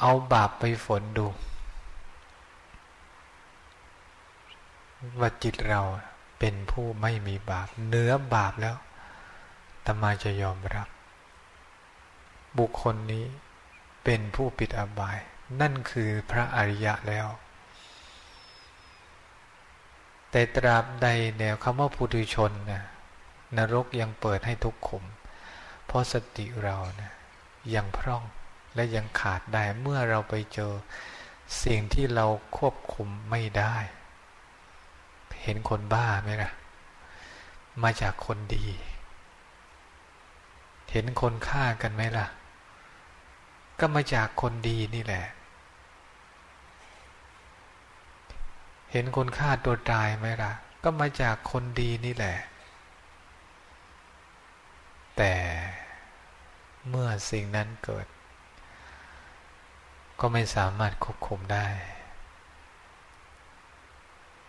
B: เอาบาปไปฝนดู ว่าจิตเราเป็นผู้ไม่มีบาปเนื้อบาปแล้วตมาจะยอมรับ บุคคลนี้เป็นผู้ปิดอบาย นั่นคือพระอริยะแล้ว แต่ตราบใดแนวคำว่าปุถุชนนะ นรกยังเปิดให้ทุกขุม เพราะสติเรานะยังพร่องและยังขาดได้เมื่อเราไปเจอสิ่งที่เราควบคุมไม่ได้ เห็นคนบ้าไหมล่ะมาจากคนดี เห็นคนฆ่ากันไหมล่ะ ก็มาจากคนดีนี่แหละ เห็นคนฆ่าตัวตายไหมล่ะ ก็มาจากคนดีนี่แหละ แต่เมื่อสิ่งนั้นเกิด ก็ไม่สามารถควบคุมได้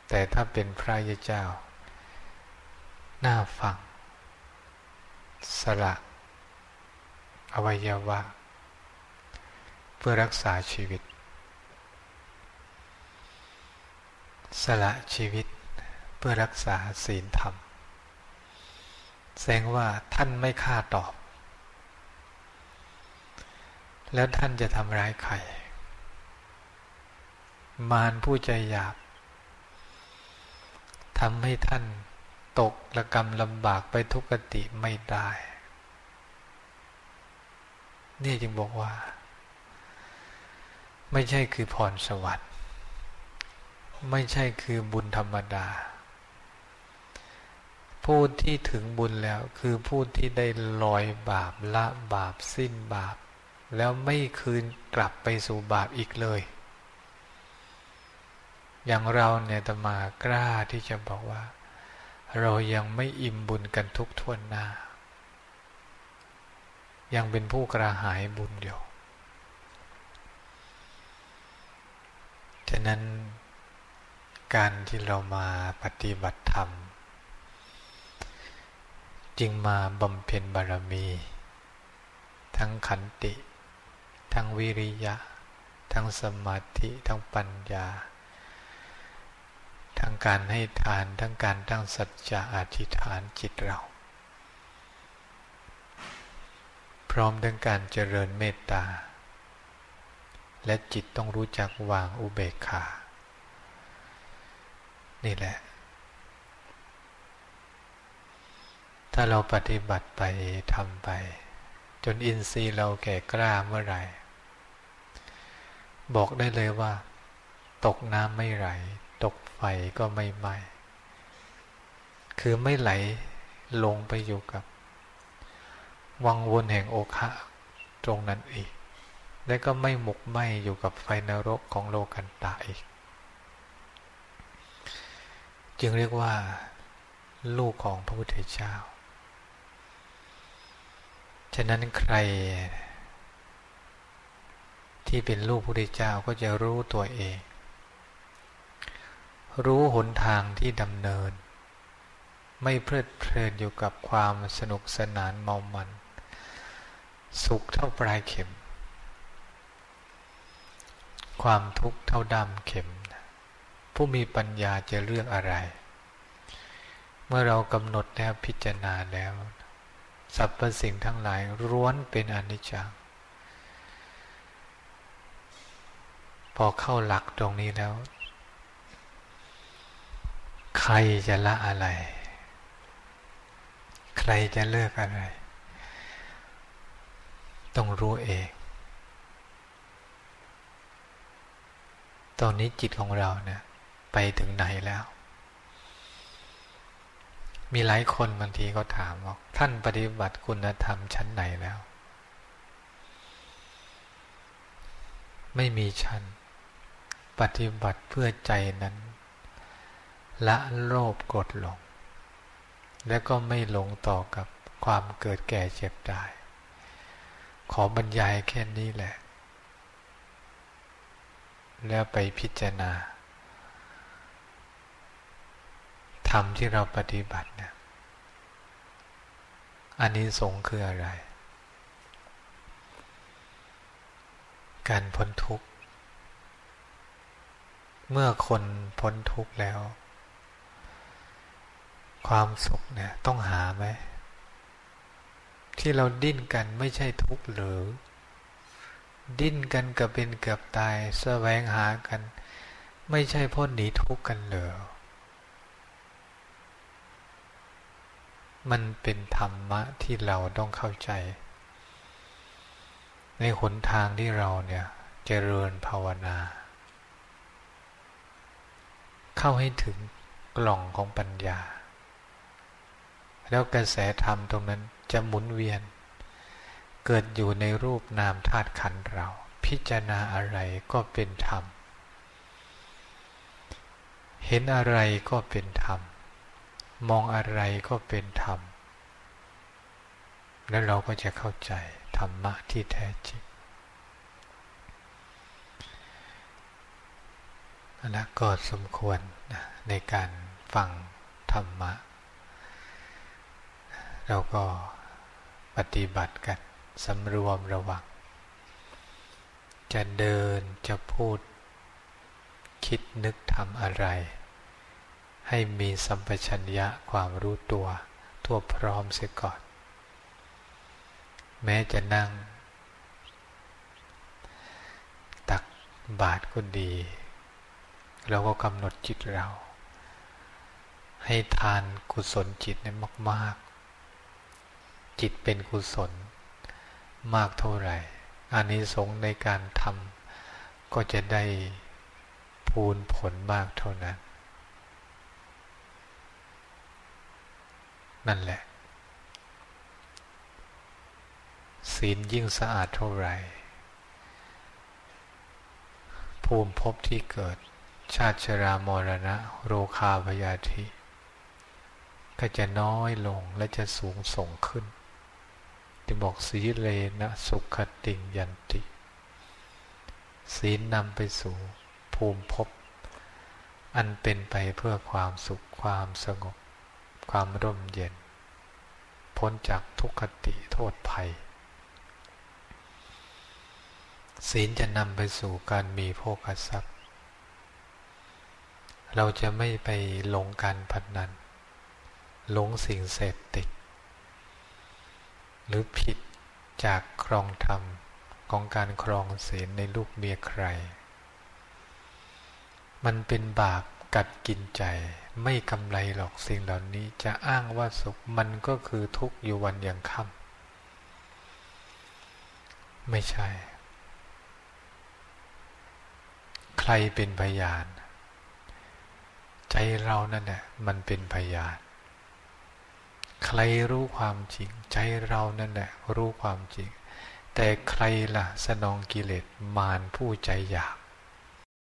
B: แต่ถ้าเป็นพระยาเจ้าหน้าฟัง สละอวัยวะ เพื่อรักษาชีวิต สละชีวิตเพื่อรักษาศีลธรรม แสดงว่าท่านไม่ฆ่าตอบ แล้วท่านจะทำร้ายใคร มารผู้ใจหยาบทำให้ท่านตกระกรรมลำบากไปทุกขติไม่ได้ นี่จึงบอกว่า ไม่ใช่คือพรสวรรค์ ไม่ใช่คือบุญธรรมดา ผู้ที่ถึงบุญแล้ว คือผู้ที่ได้ลอยบาปละบาปสิ้นบาป แล้วไม่คืนกลับไปสู่บาปอีกเลย อย่างเราเนี่ยตมากล้าที่จะบอกว่า เรายังไม่อิ่มบุญกันทุกทวนหน้า ยังเป็นผู้กระหายบุญอยู่ฉะนั้นการที่เรามาปฏิบัติธรรม จึงมาบำเพ็ญบารมี ทั้งขันติ ทั้งวิริยะ ทั้งสมาธิ ทั้งปัญญา ทั้งการให้ทาน ทั้งการตั้งสัจจะอธิษฐานจิตเรา พร้อมทั้งการเจริญเมตตา และจิตต้องรู้จักวางอุเบกขา นี่แหละ ถ้าเราปฏิบัติไปทำไป จนอินทรีย์เราแก่กล้าเมื่อไหร่ บอกได้เลยว่า ตกน้ำไม่ไหล ตกไฟก็ไม่ไหม้คือไม่ไหลลงไปอยู่กับ วังวนแห่งโอคะตรงนั้นอีก และก็ไม่หมกไหมอยู่กับไฟนรกของโลกันตาอีก จึงเรียกว่า ลูกของพระพุทธเจ้า ฉะนั้นใคร ที่เป็นลูกพระพุทธเจ้าก็จะรู้ตัวเอง รู้หนทางที่ดำเนิน ไม่เพลิดเพลินอยู่กับความสนุกสนานเมามัน สุขเท่าปลายเข็ม ความทุกข์เท่าดำเข็ม ผู้มีปัญญาจะเลือกอะไร เมื่อเรากำหนดแล้วพิจารณาแล้ว สรรพสิ่งทั้งหลายร้วนเป็นอนิจจังพอเข้าหลักตรงนี้แล้ว ใครจะละอะไร ใครจะเลิกอะไร ต้องรู้เอง ตอนนี้จิตของเราเนี่ยไปถึงไหนแล้ว มีหลายคนบางทีก็ถามว่าท่านปฏิบัติคุณธรรมชั้นไหนแล้ว ไม่มีชั้น ปฏิบัติเพื่อใจนั้น ละโลภกดลง และก็ไม่หลงต่อกับความเกิดแก่เจ็บตาย ขอบรรยายแค่นี้แหละ แล้วไปพิจารณา ธรรมที่เราปฏิบัติเนี่ยอันนี้สงคืออะไร การพ้นทุกข์ เมื่อคนพ้นทุกข์แล้ว ความสุขเนี่ยต้องหาไหม ที่เราดิ้นกันไม่ใช่ทุกข์หรือ ดิ้นกันกับเป็นเกือบตายแสวงหากัน ไม่ใช่พ้นหนีทุกข์กันหรือ มันเป็นธรรมะที่เราต้องเข้าใจ ในหนทางที่เราเนี่ยจเจริญภาวนา เข้าให้ถึงกล่องของปัญญา แล้วกระแสธรรมตรงนั้นจะหมุนเวียน เกิดอยู่ในรูปนามธาตุขันเรา พิจารณาอะไรก็เป็นธรรม เห็นอะไรก็เป็นธรรม มองอะไรก็เป็นธรรม แล้วเราก็จะเข้าใจธรรมะที่แท้จริงและก็สมควรนะในการฟังธรรมะ เราก็ปฏิบัติกันสำรวมระวัง จะเดินจะพูดคิดนึกทำอะไร ให้มีสัมปชัญญะความรู้ตัวทั่วพร้อมเสียก่อน แม้จะนั่ง ตักบาทก็ดี เราก็กำหนดจิตเรา ให้ทานกุศลจิตเนี่ยมาก ๆ จิตเป็นกุศล มากเท่าไหร่อานิสงส์ในการทำก็จะได้พูนผลมากเท่านั้น นั่นแหละ ศีลยิ่งสะอาดเท่าไหร่ ภูมิภพที่เกิด ชาติชรามรณะ โรคาพยาธิ ก็จะน้อยลงและจะสูงส่งขึ้นที่บอกสีเลนะสุขติงยันติ ศีลนำไปสู่ภูมิภพอันเป็นไปเพื่อความสุขความสงบ ความร่มเย็น พ้นจากทุกขติโทษภัย ศีลจะนำไปสู่การมีโภคทรัพย์ เราจะไม่ไปหลงการพนันหลงสิ่งเสพติด หรือผิดจากครองธรรมของการครองศีลในลูกเมียใคร มันเป็นบาปกัดกินใจ ไม่กำไรหรอกสิ่งเหล่านี้จะอ้างว่าสุขมันก็คือทุกข์อยู่วันอยังค่ำไม่ใช่ ใครเป็นพยาน ใจเรานั่นแหละมันเป็นพยาน ใครรู้ความจริง ใจเรานั่นแหละรู้ความจริง แต่ใครละ่ะสนองกิเลสมารผู้ใจอยาก